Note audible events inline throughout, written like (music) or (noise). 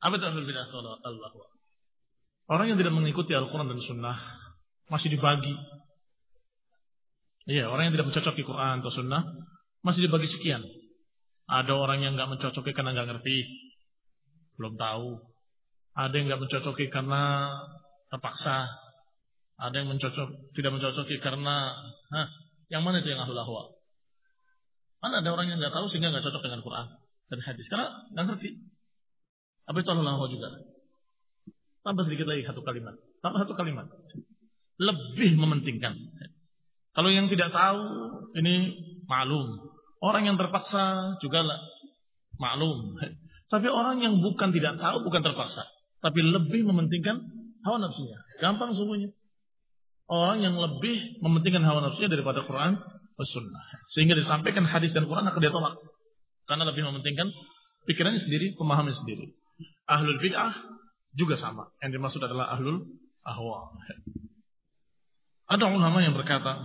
Apa itu ahlul bidah Allah? Orang yang tidak mengikuti Al-Quran dan Sunnah masih dibagi. Iya, orang yang tidak mencocoki Quran atau Sunnah masih dibagi sekian. Ada orang yang nggak mencocoki karena nggak ngerti, belum tahu. Ada yang nggak mencocoki karena terpaksa. Ada yang mencocok, tidak mencocoki karena, hah, yang mana itu yang ahlul ahwa? Mana ada orang yang nggak tahu sehingga nggak cocok dengan Quran dan hadis karena nggak ngerti. Apa itu ahlul ahwa juga? Tambah sedikit lagi satu kalimat. Tambah satu kalimat. Lebih mementingkan. Kalau yang tidak tahu ini maklum. Orang yang terpaksa juga maklum. Tapi orang yang bukan tidak tahu bukan terpaksa, tapi lebih mementingkan hawa nafsunya. Gampang sungguhnya. Orang yang lebih mementingkan hawa nafsunya daripada Quran dan Sunnah. Sehingga disampaikan hadis dan Quran akan dia tolak. Karena lebih mementingkan pikirannya sendiri, pemahaman sendiri. Ahlul bid'ah juga sama. Yang dimaksud adalah ahlul ahwa. Ada ulama yang berkata,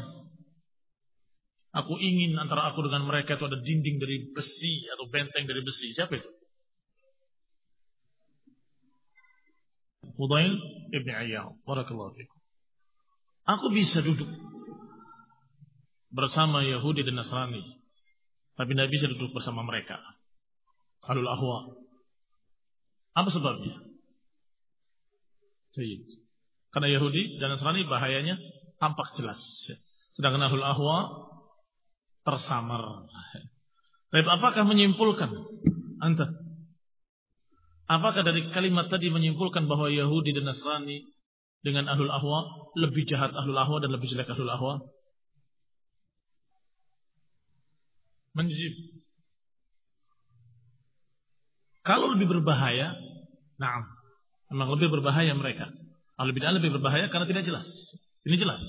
aku ingin antara aku dengan mereka itu ada dinding dari besi atau benteng dari besi. Siapa itu? Fudail Ibn Ayyam. Barakallahu fikum. Aku bisa duduk bersama Yahudi dan Nasrani. Tapi tidak bisa duduk bersama mereka. Alul ahwa. Apa sebabnya? Karena Yahudi dan Nasrani bahayanya tampak jelas. Sedangkan Ahlul Ahwa tersamar. Tapi apakah menyimpulkan anta? Apakah dari kalimat tadi menyimpulkan bahwa Yahudi dan Nasrani dengan Ahlul Ahwa lebih jahat Ahlul Ahwa dan lebih jelek Ahlul Ahwa? Menjib. Kalau lebih berbahaya, nah, Memang lebih berbahaya mereka. Ahli bid'ah lebih berbahaya karena tidak jelas. Ini jelas.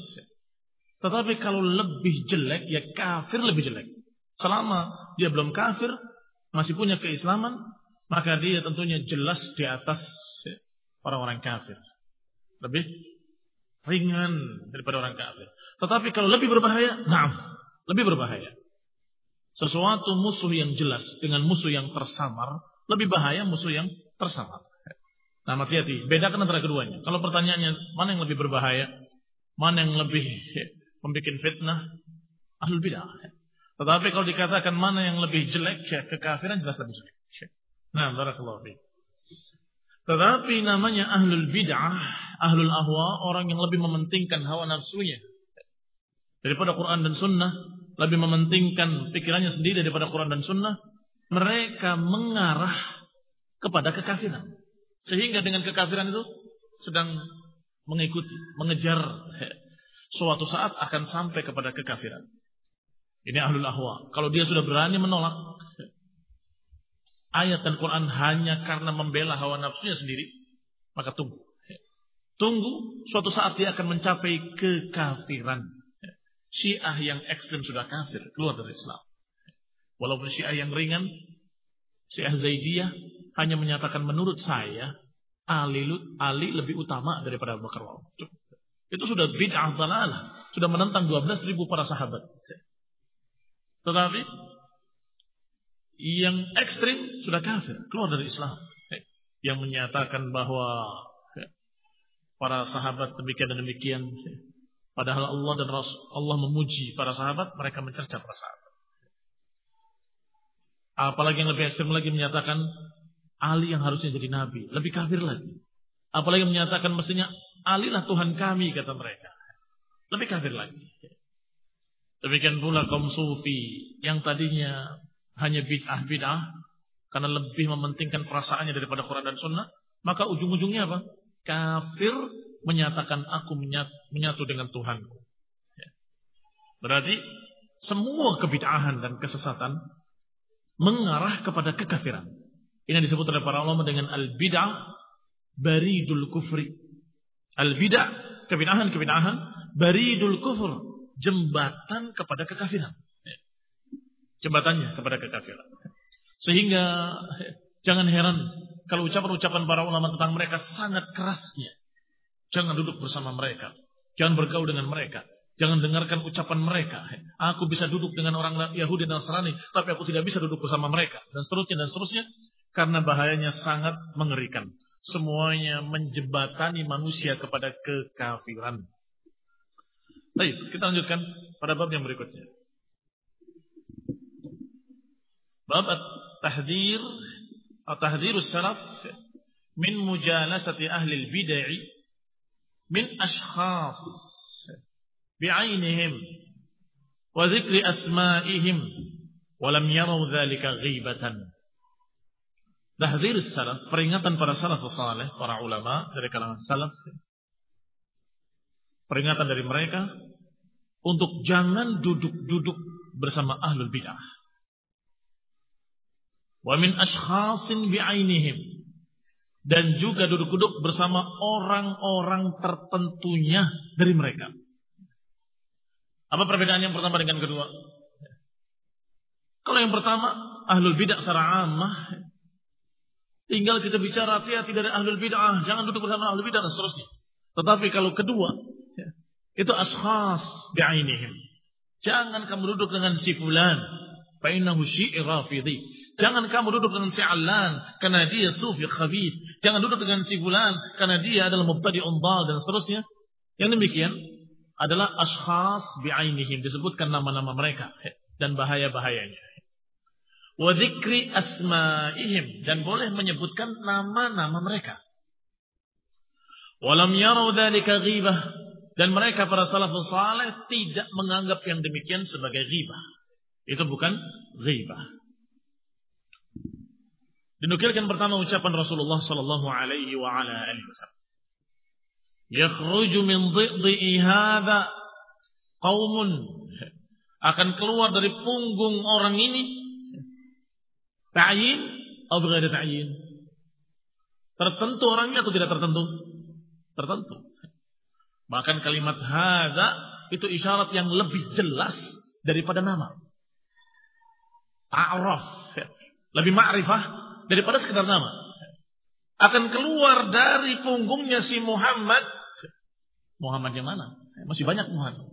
Tetapi kalau lebih jelek, ya kafir lebih jelek. Selama dia belum kafir, masih punya keislaman, maka dia tentunya jelas di atas orang-orang kafir. Lebih ringan daripada orang kafir. Tetapi kalau lebih berbahaya, nah, lebih berbahaya. Sesuatu musuh yang jelas dengan musuh yang tersamar, lebih bahaya musuh yang tersamar. Nah, hati-hati. Bedakan antara keduanya. Kalau pertanyaannya, mana yang lebih berbahaya? Mana yang lebih membuat fitnah? Ahlul bidah. Tetapi kalau dikatakan mana yang lebih jelek, ya kekafiran jelas lebih jelek. Nah, barakallahu fiik. Tetapi namanya ahlul bid'ah, ahlul ahwa, orang yang lebih mementingkan hawa nafsunya daripada Quran dan Sunnah, lebih mementingkan pikirannya sendiri daripada Quran dan Sunnah, mereka mengarah kepada kekafiran. Sehingga dengan kekafiran itu sedang mengikuti, mengejar suatu saat akan sampai kepada kekafiran. Ini ahlul ahwa. Kalau dia sudah berani menolak ayat dan Quran hanya karena membela hawa nafsunya sendiri, maka tunggu. Tunggu suatu saat dia akan mencapai kekafiran. Syiah yang ekstrem sudah kafir, keluar dari Islam. Walaupun Syiah yang ringan, Syiah Zaidiyah hanya menyatakan menurut saya Ali, Ali lebih utama daripada Abu Bakar Itu sudah bid'ah dalalah. Sudah menentang 12 ribu para sahabat. Tetapi yang ekstrim sudah kafir, keluar dari Islam. Yang menyatakan bahwa para sahabat demikian dan demikian. Padahal Allah dan Rasul Allah memuji para sahabat, mereka mencerca para sahabat. Apalagi yang lebih ekstrim lagi menyatakan Ali yang harusnya jadi nabi, lebih kafir lagi. Apalagi menyatakan mestinya Ali lah Tuhan kami kata mereka. Lebih kafir lagi. Demikian pula kaum sufi yang tadinya hanya bid'ah bid'ah karena lebih mementingkan perasaannya daripada Quran dan Sunnah, maka ujung-ujungnya apa? Kafir menyatakan aku menyatu dengan Tuhanku. Ya. Berarti semua kebid'ahan dan kesesatan mengarah kepada kekafiran. Ini disebut oleh para ulama dengan al-bid'ah baridul kufri. Al-bid'ah, kebid'ahan-kebid'ahan, baridul kufur, jembatan kepada kekafiran. Jembatannya kepada kekafiran. Sehingga (laughs) jangan heran kalau ucapan-ucapan para ulama tentang mereka sangat kerasnya. Jangan duduk bersama mereka. Jangan bergaul dengan mereka. Jangan dengarkan ucapan mereka. Aku bisa duduk dengan orang Yahudi dan Nasrani, tapi aku tidak bisa duduk bersama mereka. Dan seterusnya dan seterusnya. Karena bahayanya sangat mengerikan. Semuanya menjebatani manusia kepada kekafiran. Baik, kita lanjutkan pada bab yang berikutnya. Bab at-tahdzir atau salaf min mujalasati ahli al-bid'ah min ashkhas dzikri asma'ihim wa lam yaraw dzalika ghibatan. Tahdzir salaf, peringatan para salafus saleh, para ulama dari kalangan salaf peringatan dari mereka untuk jangan duduk-duduk bersama ahlul bid'ah. Wa min ashkhasin bi'ainihim. Dan juga duduk-duduk bersama orang-orang tertentunya dari mereka. Apa perbedaan yang pertama dengan kedua? Kalau yang pertama, ahlul bid'ah secara ammah, tinggal kita bicara hati-hati dari ahlul bid'ah, jangan duduk bersama ahlul bid'ah dan seterusnya. Tetapi kalau kedua, itu ashas bi'ainihim. Jangan kamu duduk dengan si fulan. Fa'innahu syi'i rafidhi. Jangan kamu duduk dengan si alan. Karena dia sufi khabith. Jangan duduk dengan si fulan. Karena dia adalah mubtadi umbal dan seterusnya. Yang demikian adalah ashas bi'ainihim. Disebutkan nama-nama mereka. Dan bahaya-bahayanya. Wa dzikri asma'ihim. Dan boleh menyebutkan nama-nama mereka. Walam yarau dhalika ghibah dan mereka para salafus saleh tidak menganggap yang demikian sebagai ghibah. Itu bukan ghibah. Dinukilkan pertama ucapan Rasulullah sallallahu alaihi wa ala alihi wasallam. Yakhruju min dhidhi hadha qaumun akan keluar dari punggung orang ini ta'yin atau ghairi ta'yin. Tertentu orangnya atau tidak tertentu? Tertentu. Bahkan kalimat hadza itu isyarat yang lebih jelas daripada nama. A'raf. Lebih ma'rifah daripada sekedar nama. Akan keluar dari punggungnya si Muhammad. Muhammad yang mana? Masih banyak Muhammad.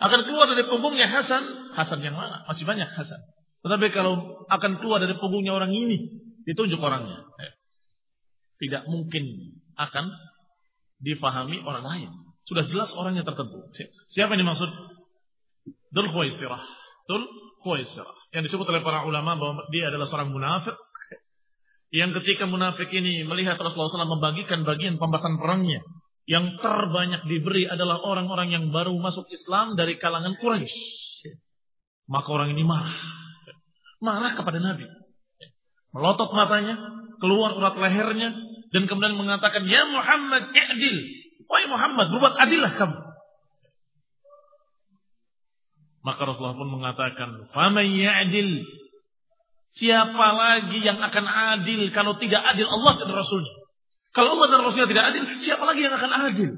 Akan keluar dari punggungnya Hasan. Hasan yang mana? Masih banyak Hasan. Tetapi kalau akan keluar dari punggungnya orang ini, ditunjuk orangnya. Tidak mungkin akan difahami orang lain. Sudah jelas orangnya tertentu. Siapa yang dimaksud? Dul Khuwaisirah. Dul Khuwaisirah. Yang disebut oleh para ulama bahwa dia adalah seorang munafik. Yang ketika munafik ini melihat Rasulullah SAW membagikan bagian pembahasan perangnya. Yang terbanyak diberi adalah orang-orang yang baru masuk Islam dari kalangan Quraisy. Maka orang ini marah. Marah kepada Nabi. Melotot matanya, keluar urat lehernya, dan kemudian mengatakan, "Ya Muhammad, i'dil." Wahai Muhammad, berbuat adillah kamu. Maka Rasulullah pun mengatakan, "Faman ya'dil?" Siapa lagi yang akan adil kalau tidak adil Allah dan Rasulnya? Kalau Allah dan Rasulnya tidak adil, siapa lagi yang akan adil?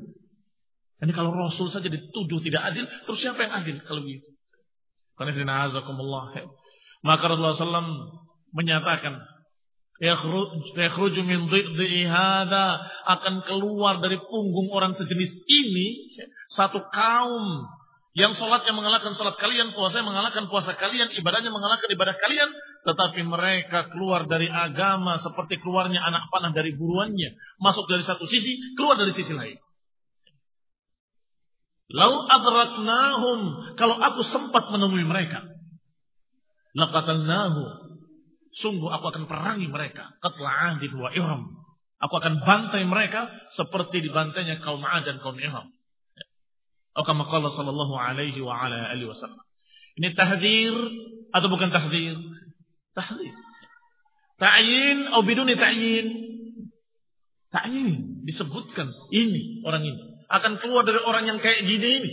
Ini kalau Rasul saja dituduh tidak adil, terus siapa yang adil kalau begitu? Karena Maka Rasulullah SAW menyatakan, yakhruju min hadha akan keluar dari punggung orang sejenis ini satu kaum yang sholatnya mengalahkan sholat kalian, puasanya mengalahkan puasa kalian, ibadahnya mengalahkan ibadah kalian, tetapi mereka keluar dari agama seperti keluarnya anak panah dari buruannya, masuk dari satu sisi, keluar dari sisi lain. Lau adraknahum, kalau aku sempat menemui mereka, laqatalnahu, Sungguh aku akan perangi mereka. Qatla adin wa ihram. Aku akan bantai mereka seperti dibantainya kaum Ad dan kaum Ihram. Atau kama qala sallallahu alaihi wa ala alihi wasallam. Ini tahdzir atau bukan tahdzir? Tahdzir. Ta'yin atau biduni ta'yin? Ta'yin disebutkan ini orang ini akan keluar dari orang yang kayak gini ini.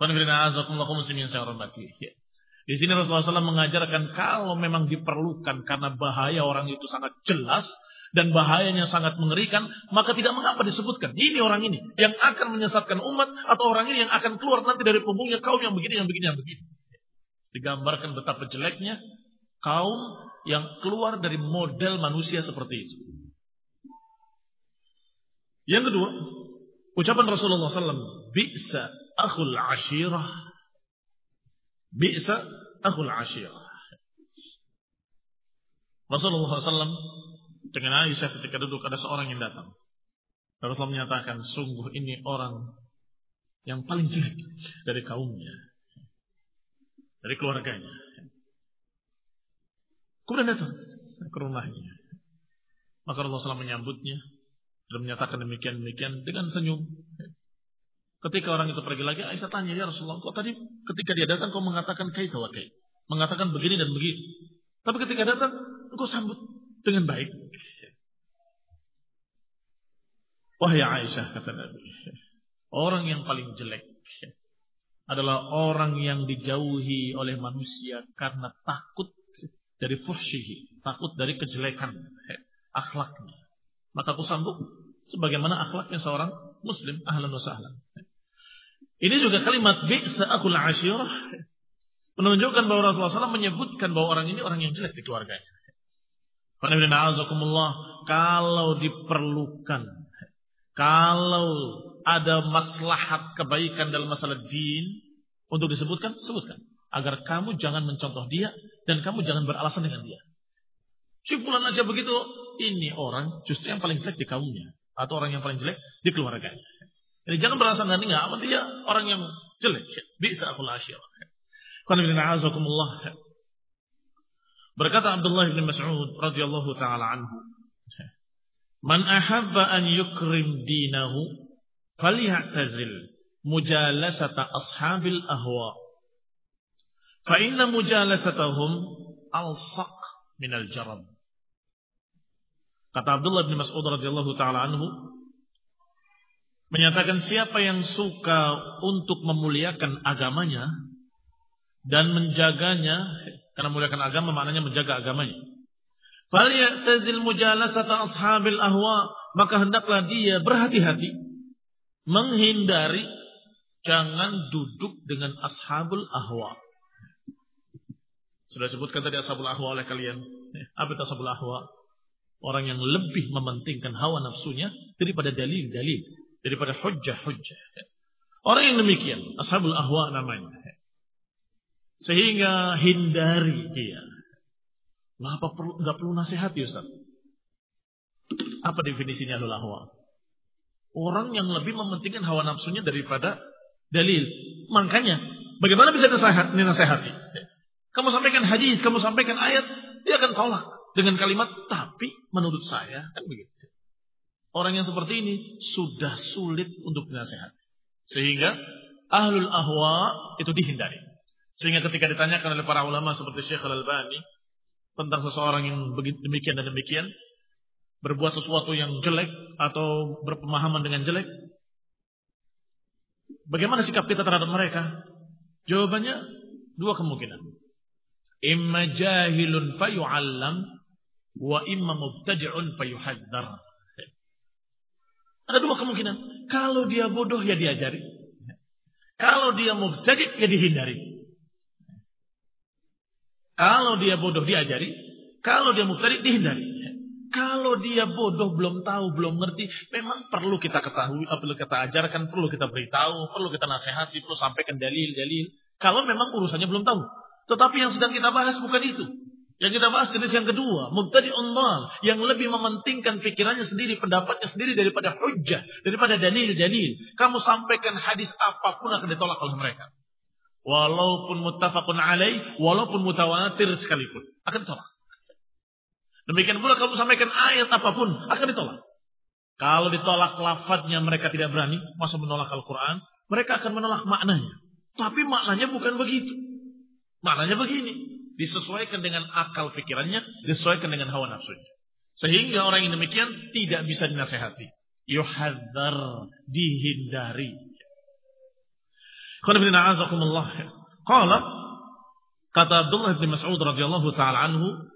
Qul inna a'azakumullahu muslimin saya hormati. Di sini Rasulullah SAW mengajarkan kalau memang diperlukan karena bahaya orang itu sangat jelas dan bahayanya sangat mengerikan, maka tidak mengapa disebutkan. Ini orang ini yang akan menyesatkan umat atau orang ini yang akan keluar nanti dari punggungnya kaum yang begini, yang begini, yang begini. Digambarkan betapa jeleknya kaum yang keluar dari model manusia seperti itu. Yang kedua, ucapan Rasulullah SAW, bisa akhul ashirah Bi'sa akhul ashirah. Rasulullah SAW dengan Aisyah ketika duduk ada seorang yang datang. Rasulullah menyatakan, sungguh ini orang yang paling jelek dari kaumnya. Dari keluarganya. Kemudian datang ke rumahnya. Maka Rasulullah SAW menyambutnya dan menyatakan demikian-demikian dengan senyum. Ketika orang itu pergi lagi, Aisyah tanya, ya Rasulullah, kok tadi ketika dia datang kau mengatakan kayak kayak Mengatakan begini dan begitu. Tapi ketika datang, engkau sambut dengan baik. Wahai Aisyah, kata Nabi. Orang yang paling jelek adalah orang yang dijauhi oleh manusia karena takut dari fuhsyihi, takut dari kejelekan akhlaknya. Maka aku sambut sebagaimana akhlaknya seorang muslim ahlan wa sahlan. Ini juga kalimat bi'sa akul asyirah menunjukkan bahwa Rasulullah SAW menyebutkan bahwa orang ini orang yang jelek di keluarganya. Kalau diperlukan, kalau ada maslahat kebaikan dalam masalah din untuk disebutkan, sebutkan. Agar kamu jangan mencontoh dia dan kamu jangan beralasan dengan dia. Simpulan aja begitu, ini orang justru yang paling jelek di kaumnya. Atau orang yang paling jelek di keluarganya. Jadi jangan beralasan dengan dia, dia orang yang jelek. Bisa aku asyir. Berkata Abdullah bin Mas'ud radhiyallahu taala anhu, "Man ahabba an yukrim dinahu falyatazil mujalasata ashabil ahwa. Fa inna mujalasatahum alsaq minal jarab." Kata Abdullah bin Mas'ud radhiyallahu taala anhu menyatakan siapa yang suka untuk memuliakan agamanya dan menjaganya karena muliakan agama maknanya menjaga agamanya. Falyatazil mujalasata ashabil ahwa maka hendaklah dia berhati-hati menghindari jangan duduk dengan ashabul ahwa. Sudah sebutkan tadi ashabul ahwa oleh kalian. Apa itu ashabul ahwa? Orang yang lebih mementingkan hawa nafsunya daripada dalil-dalil, daripada hujjah-hujjah. Orang yang demikian, ashabul ahwa namanya. Sehingga hindari dia. Nah, apa perlu nggak perlu nasihat ya Ustaz? Apa definisinya adalah hawa? Orang yang lebih mementingkan hawa nafsunya daripada dalil. Makanya, bagaimana bisa nasihat, nasihati? Kamu sampaikan hadis, kamu sampaikan ayat, dia akan tolak dengan kalimat tapi menurut saya kan begitu. Orang yang seperti ini sudah sulit untuk dinasehati. Sehingga ahlul ahwa itu dihindari. Sehingga ketika ditanyakan oleh para ulama seperti Syekh Al-Albani tentang seseorang yang demikian dan demikian, berbuat sesuatu yang jelek atau berpemahaman dengan jelek, bagaimana sikap kita terhadap mereka? Jawabannya dua kemungkinan. Imma jahilun fayu'allam wa imma mubtadi'un fayuhaddar. Ada dua kemungkinan. Kalau dia bodoh ya diajari. Kalau dia mubtadi' ya dihindari. Kalau dia bodoh diajari, kalau dia mubtadi dihindari. Kalau dia bodoh belum tahu, belum ngerti, memang perlu kita ketahui, perlu kita ajarkan, perlu kita beritahu, perlu kita nasihati, perlu sampaikan dalil-dalil. Kalau memang urusannya belum tahu. Tetapi yang sedang kita bahas bukan itu. Yang kita bahas jenis yang kedua, mubtadi unmal, yang lebih mementingkan pikirannya sendiri, pendapatnya sendiri daripada hujah, daripada dalil-dalil. Kamu sampaikan hadis apa pun akan ditolak oleh mereka. Walaupun muttafaqun alaih, walaupun mutawatir sekalipun. Akan ditolak. Demikian pula kamu sampaikan ayat apa pun, akan ditolak. Kalau ditolak lafadznya mereka tidak berani, masa menolak Al-Quran, mereka akan menolak maknanya. Tapi maknanya bukan begitu. Maknanya begini. Disesuaikan dengan akal pikirannya, disesuaikan dengan hawa nafsunya. Sehingga orang yang demikian tidak bisa dinasehati. Yuhadzar, dihindari. Qala kata Abdullah bin Mas'ud radhiyallahu taala anhu,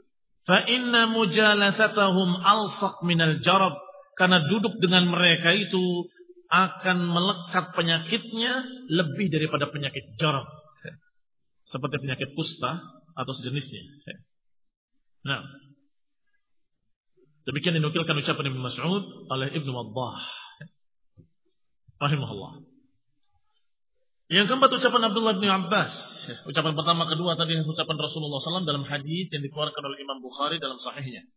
"Fa inna mujalasatahum alsaq minal jarab." Karena duduk dengan mereka itu akan melekat penyakitnya lebih daripada penyakit jarab. Seperti penyakit kusta atau sejenisnya. Nah, demikian dinukilkan ucapan Ibnu Mas'ud oleh Ibnu Wabbah. Rahimahullah. Yang keempat ucapan Abdullah bin Abbas. Ucapan pertama kedua tadi ucapan Rasulullah SAW dalam hadis yang dikeluarkan oleh Imam Bukhari dalam sahihnya.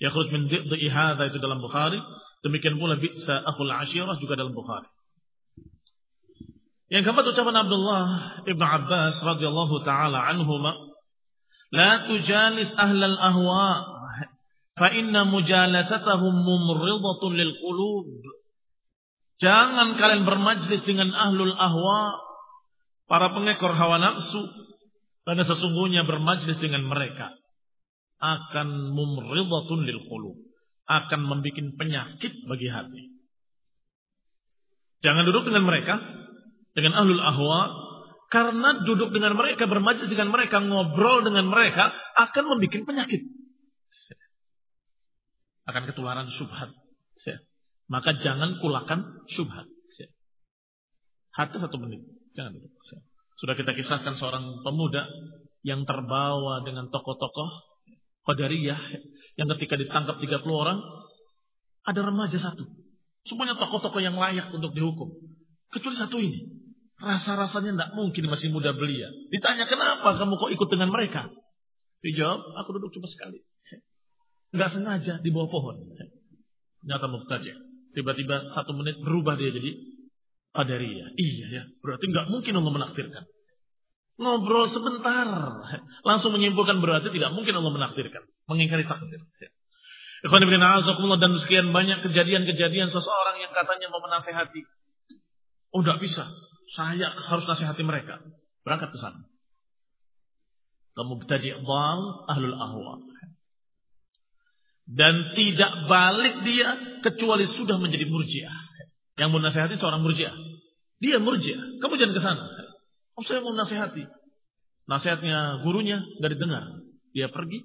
Yakhruj min hadha itu dalam Bukhari. Demikian pula bi'sa akhul ashirah juga dalam Bukhari. Yang keempat ucapan Abdullah ibn Abbas radhiyallahu taala anhuma, "La tujalis ahlal ahwa, fa inna mujalasatahum mumridatun lil qulub." Jangan kalian bermajlis dengan ahlul ahwa, para pengekor hawa nafsu, karena sesungguhnya bermajlis dengan mereka akan mumridatun lil qulub, akan membuat penyakit bagi hati. Jangan duduk dengan mereka, dengan ahlul ahwa, karena duduk dengan mereka, bermajlis dengan mereka, ngobrol dengan mereka, akan membuat penyakit. Akan ketularan subhat. Maka jangan kulakan syubhat. Hati satu menit. Jangan duduk. Sudah kita kisahkan seorang pemuda yang terbawa dengan tokoh-tokoh Qadariyah yang ketika ditangkap 30 orang ada remaja satu. Semuanya tokoh-tokoh yang layak untuk dihukum. Kecuali satu ini. Rasa-rasanya tidak mungkin masih muda belia. Ditanya kenapa kamu kok ikut dengan mereka? Dijawab, aku duduk cuma sekali. Nggak sengaja di bawah pohon. Nyata saja. Tiba-tiba satu menit berubah dia jadi Qadariyah. Iya ya, berarti nggak mungkin Allah menakdirkan. Ngobrol sebentar. Langsung menyimpulkan berarti tidak mungkin Allah menakdirkan. Mengingkari takdir. Ikhwan ibn dan sekian banyak kejadian-kejadian seseorang yang katanya mau menasehati. Oh tidak bisa. Saya harus nasihati mereka. Berangkat ke sana. Kamu bertaji bang ahlul ahwa. Dan tidak balik dia kecuali sudah menjadi murjiah. Yang mau nasihati seorang murjiah. Dia murjiah. Kamu jangan ke sana. Oh saya mau nasihati. Nasihatnya gurunya dari dengar. Dia pergi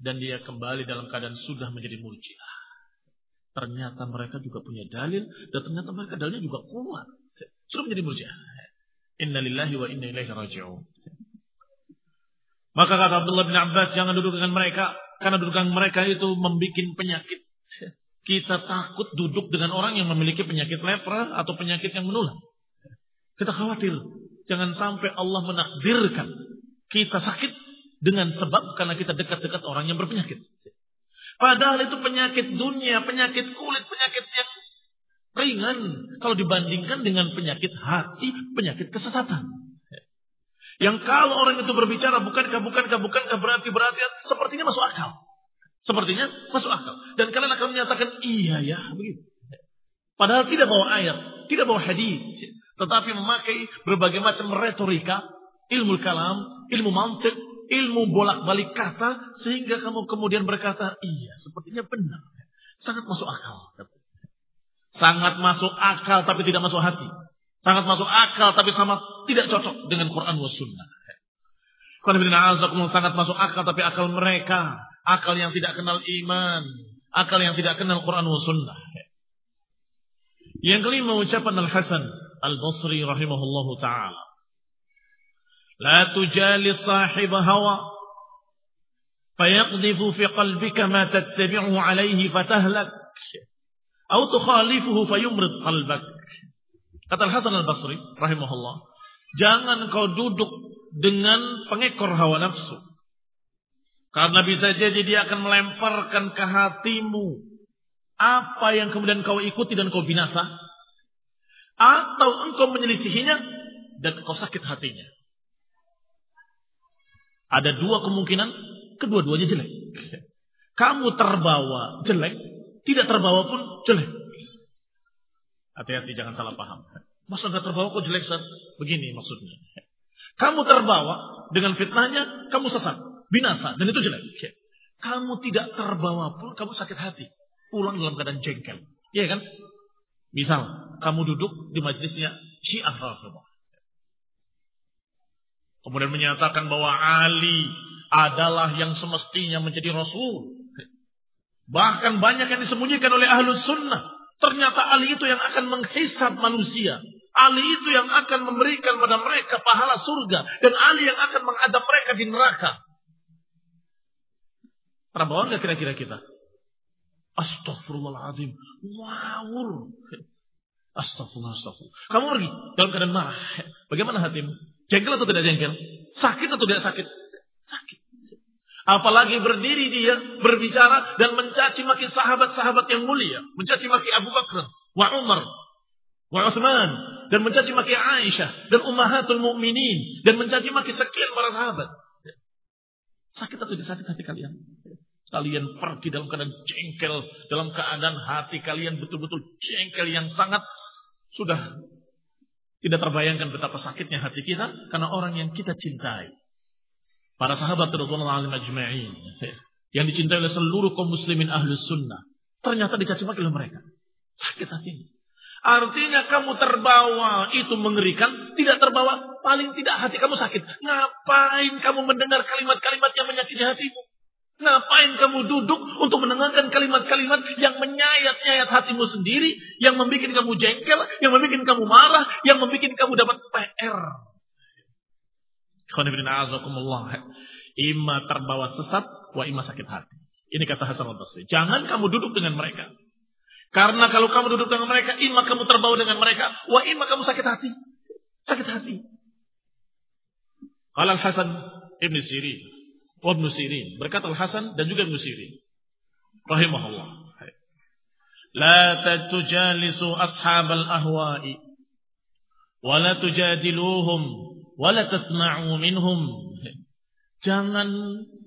dan dia kembali dalam keadaan sudah menjadi murjiah. Ternyata mereka juga punya dalil dan ternyata mereka dalilnya juga kuat. Sudah menjadi murjiah. Innalillahi wa inna ilaihi raji'un. Maka kata Abdullah bin Abbas, jangan duduk dengan mereka. Karena duduk dengan mereka itu membuat penyakit. Kita takut duduk dengan orang yang memiliki penyakit lepra atau penyakit yang menular. Kita khawatir Jangan sampai Allah menakdirkan kita sakit dengan sebab karena kita dekat-dekat orang yang berpenyakit. Padahal itu penyakit dunia, penyakit kulit, penyakit yang ringan kalau dibandingkan dengan penyakit hati, penyakit kesesatan. Yang kalau orang itu berbicara bukankah, bukankah, bukankah berarti berarti sepertinya masuk akal. Sepertinya masuk akal. Dan kalian akan menyatakan iya ya begitu. Padahal tidak bawa ayat, tidak bawa hadis tetapi memakai berbagai macam retorika, ilmu kalam, ilmu mantik, ilmu bolak-balik kata, sehingga kamu kemudian berkata, iya, sepertinya benar. Sangat masuk akal. Sangat masuk akal, tapi tidak masuk hati. Sangat masuk akal, tapi sama tidak cocok dengan Quran wa Sunnah. sangat masuk akal, tapi akal mereka. Akal yang tidak kenal iman. Akal yang tidak kenal Quran wa Sunnah. Yang kelima ucapan Al-Hasan Al-Basri rahimahullahu taala. La tujali sahib hawa fayaqdhifu fi qalbika ma tattabi'u alayhi fatahlak atau tukhalifuhu fayumrid qalbak. Kata Al-Hasan Al-Basri rahimahullah, jangan kau duduk dengan pengekor hawa nafsu. Karena bisa jadi dia akan melemparkan ke hatimu apa yang kemudian kau ikuti dan kau binasa atau engkau menyelisihinya dan engkau sakit hatinya. Ada dua kemungkinan, kedua-duanya jelek. Kamu terbawa jelek, tidak terbawa pun jelek. Hati-hati jangan salah paham. Masa nggak terbawa kok jelek Sir? Begini maksudnya. Kamu terbawa dengan fitnahnya, kamu sesat, binasa, dan itu jelek. Kamu tidak terbawa pun, kamu sakit hati. Pulang dalam keadaan jengkel. Iya kan? Misal, kamu duduk di majelisnya Syiah Rafidhah. Kemudian menyatakan bahwa Ali adalah yang semestinya menjadi Rasul. Bahkan banyak yang disembunyikan oleh ahlus sunnah. Ternyata Ali itu yang akan menghisap manusia. Ali itu yang akan memberikan pada mereka pahala surga. Dan Ali yang akan mengadab mereka di neraka. Terbawa nggak kira-kira kita? Astagfirullahaladzim. Ngawur. Astagfirullah, astagfirullah. Kamu pergi dalam keadaan marah. Bagaimana hatimu? Jengkel atau tidak jengkel? Sakit atau tidak sakit? Sakit. Apalagi berdiri dia berbicara dan mencaci maki sahabat-sahabat yang mulia. Mencaci maki Abu Bakar, wa Umar, wa Uthman. Dan mencaci maki Aisyah dan Ummahatul Mukminin Dan mencaci maki sekian para sahabat. Sakit atau tidak sakit hati kalian? Kalian pergi dalam keadaan jengkel, dalam keadaan hati kalian betul-betul jengkel yang sangat sudah tidak terbayangkan betapa sakitnya hati kita karena orang yang kita cintai. Para sahabat Rasulullah alim ajma'in yang dicintai oleh seluruh kaum muslimin ahlus sunnah ternyata dicaci maki oleh mereka. Sakit hatinya. Artinya kamu terbawa itu mengerikan, tidak terbawa paling tidak hati kamu sakit. Ngapain kamu mendengar kalimat-kalimat yang menyakiti hatimu? Ngapain kamu duduk untuk mendengarkan kalimat-kalimat yang menyayat-nyayat hatimu sendiri, yang membuat kamu jengkel, yang membuat kamu marah, yang membuat kamu dapat PR. Ima terbawa sesat, wa ima sakit hati. Ini kata Hasan al-Basri. Jangan kamu duduk dengan mereka. Karena kalau kamu duduk dengan mereka, ima kamu terbawa dengan mereka, wa ima kamu sakit hati. Sakit hati. Al Hasan Ibn Sirin Ibn Sirin. Berkata Al-Hasan dan juga Ibn Sirin. Rahimahullah. La tatujalisu ashabal ahwa'i. Wa la tujadiluhum. Wa la tasma'u minhum. Jangan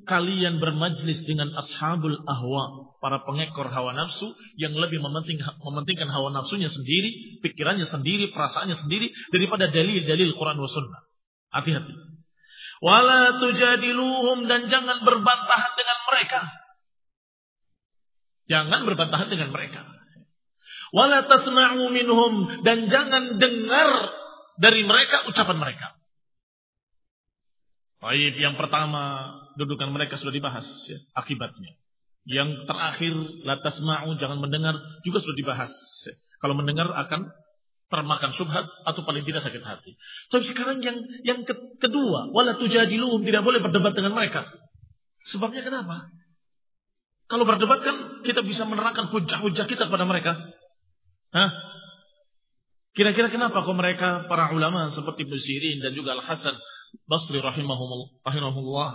kalian bermajlis dengan ashabul ahwa, para pengekor hawa nafsu yang lebih mementing, mementingkan hawa nafsunya sendiri, pikirannya sendiri, perasaannya sendiri daripada dalil-dalil Quran wa sunnah. Hati-hati. Wala tujadiluhum dan jangan berbantahan dengan mereka. Jangan berbantahan dengan mereka. Wala tasma'u minhum dan jangan dengar dari mereka ucapan mereka. Baik, yang pertama dudukan mereka sudah dibahas ya, akibatnya. Yang terakhir la tasma'u jangan mendengar juga sudah dibahas. Ya. Kalau mendengar akan termakan subhat atau paling tidak sakit hati. Tapi sekarang yang yang kedua, wala tujadiluhum tidak boleh berdebat dengan mereka. Sebabnya kenapa? Kalau berdebat kan kita bisa menerangkan hujah-hujah kita kepada mereka. Hah? Kira-kira kenapa kok mereka para ulama seperti Ibnu Sirin dan juga Al-Hasan Basri rahimahullah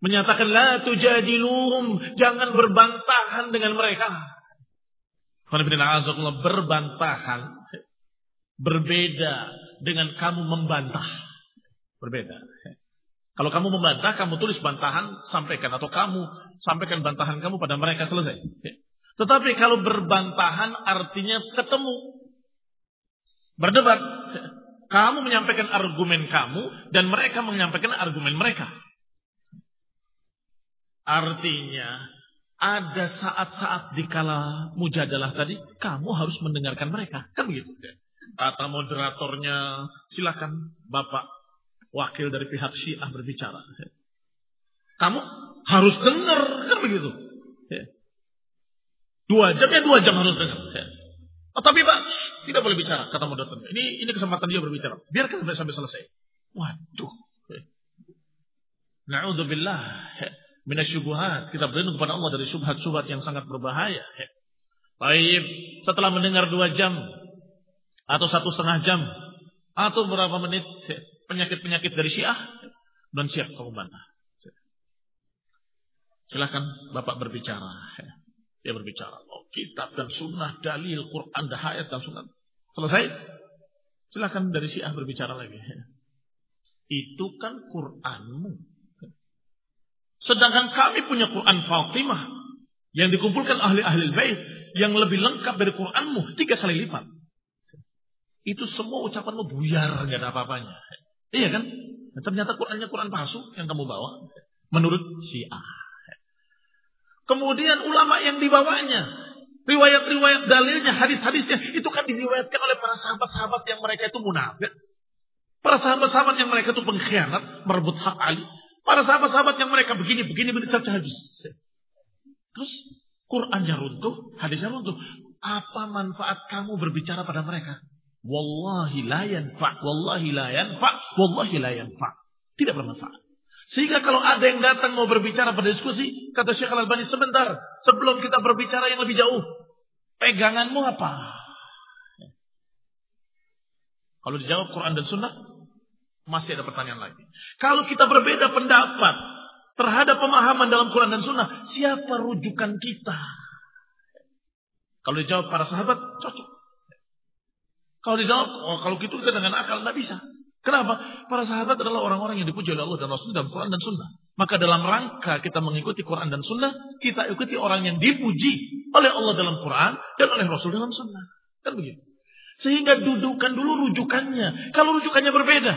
menyatakan la tujadiluhum jangan berbantahan dengan mereka. Berbantahan berbeda dengan kamu membantah. Berbeda. Kalau kamu membantah, kamu tulis bantahan, sampaikan. Atau kamu sampaikan bantahan kamu pada mereka selesai. Tetapi kalau berbantahan artinya ketemu. Berdebat. Kamu menyampaikan argumen kamu dan mereka menyampaikan argumen mereka. Artinya ada saat-saat di kala mujadalah tadi, kamu harus mendengarkan mereka. Kan begitu. Kata moderatornya, silakan Bapak wakil dari pihak Syiah berbicara. Kamu harus dengar, kan begitu. Dua jam ya dua jam harus dengar. Oh, tapi Pak, tidak boleh bicara, kata moderatornya. Ini ini kesempatan dia berbicara. Biarkan sampai, sampai selesai. Waduh. Na'udzubillah minasyubuhat. Kita berlindung kepada Allah dari subhat-subhat yang sangat berbahaya. Baik, setelah mendengar dua jam atau satu setengah jam atau berapa menit penyakit-penyakit dari Syiah dan siap kamu bantah. Silahkan Bapak berbicara. Dia berbicara. Oh, kitab dan sunnah, dalil, Quran, dan dan sunnah. Selesai? Silahkan dari Syiah berbicara lagi. Itu kan Quranmu. Sedangkan kami punya Quran Fatimah yang dikumpulkan ahli-ahli bait yang lebih lengkap dari Quranmu tiga kali lipat. Itu semua ucapanmu buyar, nggak ada apa-apanya. Iya kan? Nah, ternyata Qurannya Quran palsu yang kamu bawa menurut Syiah. Kemudian ulama yang dibawanya, riwayat-riwayat dalilnya, hadis-hadisnya itu kan diriwayatkan oleh para sahabat-sahabat yang mereka itu munafik. Para sahabat-sahabat yang mereka itu pengkhianat, merebut hak Ali, Para sahabat-sahabat yang mereka begini-begini saja hadis. Terus Qurannya runtuh, hadisnya runtuh. Apa manfaat kamu berbicara pada mereka? Wallahi la yanfa, wallahi la yanfa, wallahi la yanfa. Tidak bermanfaat. Sehingga kalau ada yang datang mau berbicara pada diskusi, kata Syekh Al-Albani sebentar, sebelum kita berbicara yang lebih jauh, peganganmu apa? Kalau dijawab Quran dan Sunnah, masih ada pertanyaan lagi. Kalau kita berbeda pendapat terhadap pemahaman dalam Quran dan Sunnah, siapa rujukan kita? Kalau dijawab para sahabat, cocok. Kalau dijawab, oh, kalau gitu kita dengan akal, tidak bisa. Kenapa? Para sahabat adalah orang-orang yang dipuji oleh Allah dan Rasul dalam Quran dan Sunnah. Maka dalam rangka kita mengikuti Quran dan Sunnah, kita ikuti orang yang dipuji oleh Allah dalam Quran dan oleh Rasul dalam Sunnah. Kan begitu. Sehingga dudukan dulu rujukannya. Kalau rujukannya berbeda,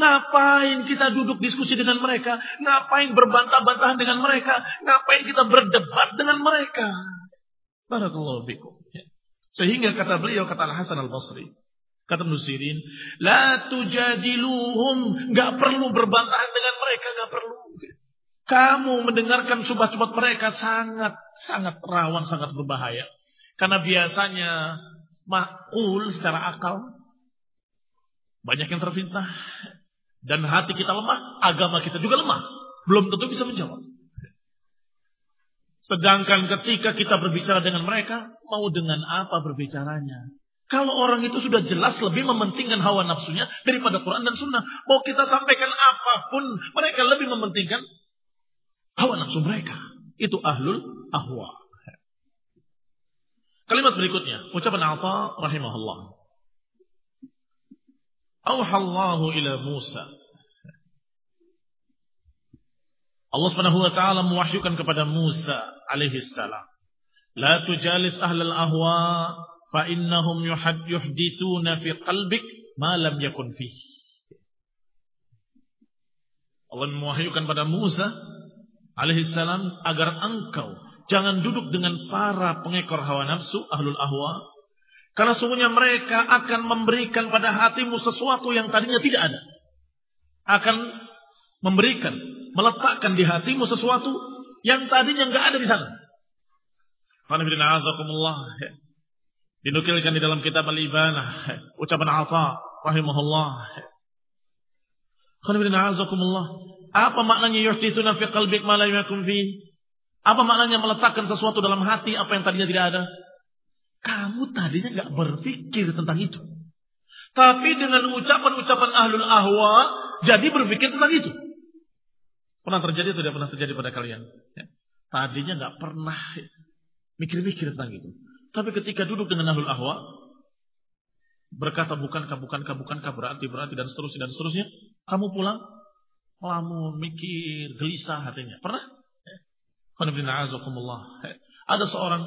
ngapain kita duduk diskusi dengan mereka? Ngapain berbantah-bantahan dengan mereka? Ngapain kita berdebat dengan mereka? Barakallahu fikum. Sehingga kata beliau, kata Al-Hasan Al-Basri, kata Nusirin, La tujadiluhum, gak perlu berbantahan dengan mereka, gak perlu. Kamu mendengarkan subhat-subhat mereka sangat, sangat rawan, sangat berbahaya. Karena biasanya makul secara akal, banyak yang terfitnah. Dan hati kita lemah, agama kita juga lemah. Belum tentu bisa menjawab. Sedangkan ketika kita berbicara dengan mereka, mau dengan apa berbicaranya? Kalau orang itu sudah jelas lebih mementingkan hawa nafsunya daripada Quran dan Sunnah. Mau kita sampaikan apa pun, mereka lebih mementingkan hawa nafsu mereka. Itu ahlul ahwa. Kalimat berikutnya, ucapan Alta rahimahullah. Auhallahu ila Musa Allah Subhanahu wa taala mewahyukan kepada Musa alaihi salam, "La tujalis ahlal ahwa fa innahum yuhdithuna fi qalbik ma lam yakun fi." Allah mewahyukan pada Musa alaihi salam agar engkau jangan duduk dengan para pengekor hawa nafsu ahlul ahwa karena sungguhnya mereka akan memberikan pada hatimu sesuatu yang tadinya tidak ada. Akan memberikan meletakkan di hatimu sesuatu yang tadinya nggak ada di sana. Dinukilkan di dalam kitab Al-Ibanah. Ucapan Alfa rahimahullah. Apa maknanya yuhdithuna fi qalbik ma la fi? Apa maknanya meletakkan sesuatu dalam hati apa yang tadinya tidak ada? Kamu tadinya nggak berpikir tentang itu. Tapi dengan ucapan-ucapan ahlul ahwa, jadi berpikir tentang itu. Pernah terjadi atau tidak pernah terjadi pada kalian? Ya. Tadinya nggak pernah mikir-mikir tentang itu. Tapi ketika duduk dengan ahlul ahwa, berkata bukankah, bukankah, bukankah, berarti, berarti, dan seterusnya, dan seterusnya, kamu pulang, melamun, mikir, gelisah hatinya. Pernah? Ada seorang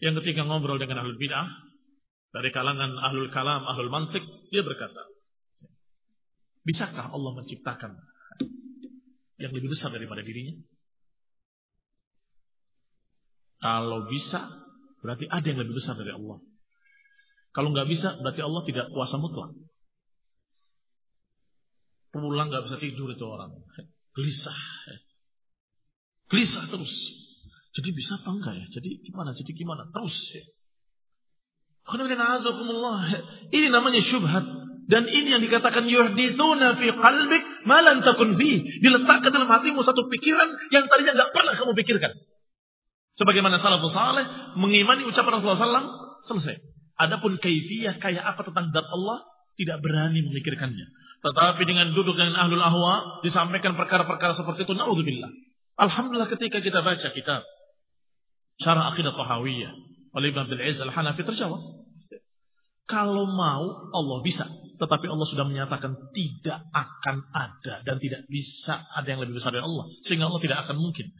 yang ketika ngobrol dengan ahlul bid'ah, dari kalangan ahlul kalam, ahlul mantik, dia berkata, Bisakah Allah menciptakan yang lebih besar daripada dirinya? Kalau bisa, berarti ada yang lebih besar dari Allah. Kalau nggak bisa, berarti Allah tidak kuasa mutlak. Pulang nggak bisa tidur itu orang. Gelisah. Gelisah terus. Jadi bisa apa enggak ya? Jadi gimana? Jadi gimana? Terus ya. Ini namanya syubhat. Dan ini yang dikatakan yuhdithuna fi qalbik malan takun fi. Diletakkan dalam hatimu satu pikiran yang tadinya nggak pernah kamu pikirkan. Sebagaimana salafus saleh mengimani ucapan Rasulullah SAW selesai. Adapun kaifiyah kayak apa tentang zat Allah tidak berani memikirkannya. Tetapi dengan duduk dengan ahlul ahwa disampaikan perkara-perkara seperti itu naudzubillah. Alhamdulillah ketika kita baca kitab Syarah Aqidah Tahawiyah oleh Ibn Abdul Aziz Al-Hanafi terjawab. Kalau mau Allah bisa. Tetapi Allah sudah menyatakan tidak akan ada dan tidak bisa ada yang lebih besar dari Allah. Sehingga Allah tidak akan mungkin.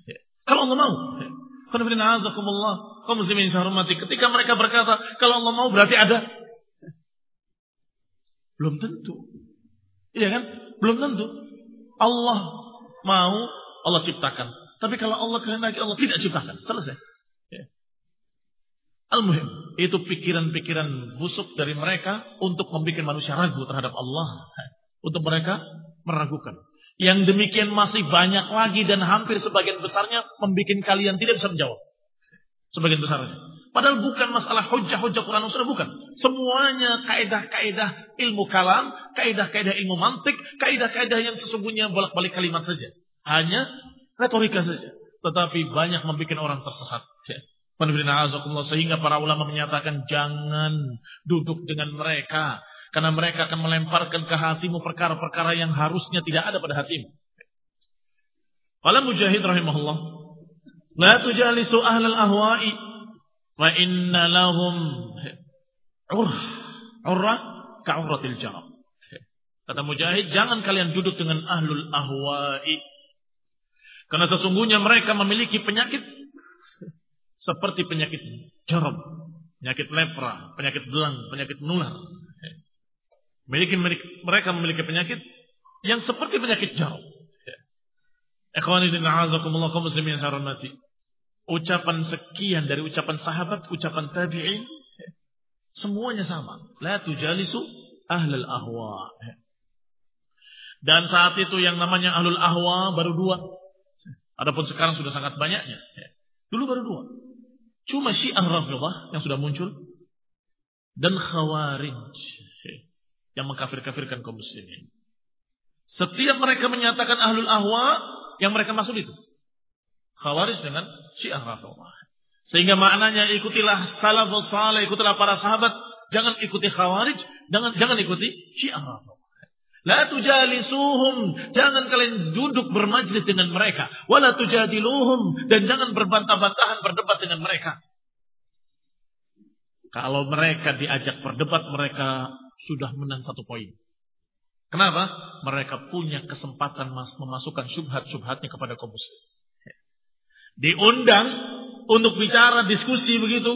Kalau Allah mau. Ya. Ketika mereka berkata, kalau Allah mau berarti ada. Belum tentu. Iya kan? Belum tentu. Allah mau, Allah ciptakan. Tapi kalau Allah kehendaki, Allah tidak ciptakan. Selesai. Al-Muhim, itu pikiran-pikiran busuk dari mereka untuk membuat manusia ragu terhadap Allah. Untuk mereka meragukan. Yang demikian masih banyak lagi dan hampir sebagian besarnya membuat kalian tidak bisa menjawab. Sebagian besarnya. Padahal bukan masalah hujah-hujah Quran sudah bukan. Semuanya kaidah-kaidah ilmu kalam, kaidah-kaidah ilmu mantik, kaidah-kaidah yang sesungguhnya bolak-balik kalimat saja. Hanya retorika saja. Tetapi banyak membuat orang tersesat. Sehingga para ulama menyatakan jangan duduk dengan mereka. Karena mereka akan melemparkan ke hatimu perkara-perkara yang harusnya tidak ada pada hatimu. Qala Mujahid rahimahullah, "La tujalisu ahlal ahwa'i fa inna lahum urah, urah jarab." Kata Mujahid, jangan kalian duduk dengan ahlul ahwa'i. Karena sesungguhnya mereka memiliki penyakit seperti penyakit jarab, penyakit lepra, penyakit belang, penyakit menular. Memiliki, mereka memiliki penyakit yang seperti penyakit jarab. Ikhwanidin a'azakumullah kaum muslimin mati. Ucapan sekian dari ucapan sahabat, ucapan tabi'in, semuanya sama. La tujalisu ahlul ahwa. Dan saat itu yang namanya ahlul ahwa baru dua. Adapun sekarang sudah sangat banyaknya. Dulu baru dua. Cuma syiah rafidah yang sudah muncul. Dan khawarij. Yang mengkafir-kafirkan kaum muslimin. Setiap mereka menyatakan ahlul ahwa, yang mereka maksud itu. Khawarij dengan Syiah Rafidhah. Sehingga maknanya ikutilah salafus saleh, ikutilah para sahabat, jangan ikuti Khawarij, jangan jangan ikuti Syiah Rafidhah. La tujalisuhum, jangan kalian duduk bermajlis dengan mereka, wala tujadiluhum dan jangan berbantah-bantahan berdebat dengan mereka. Kalau mereka diajak berdebat, mereka sudah menang satu poin. Kenapa? Mereka punya kesempatan memasukkan subhat-subhatnya kepada kaum muslim. Diundang untuk bicara diskusi begitu,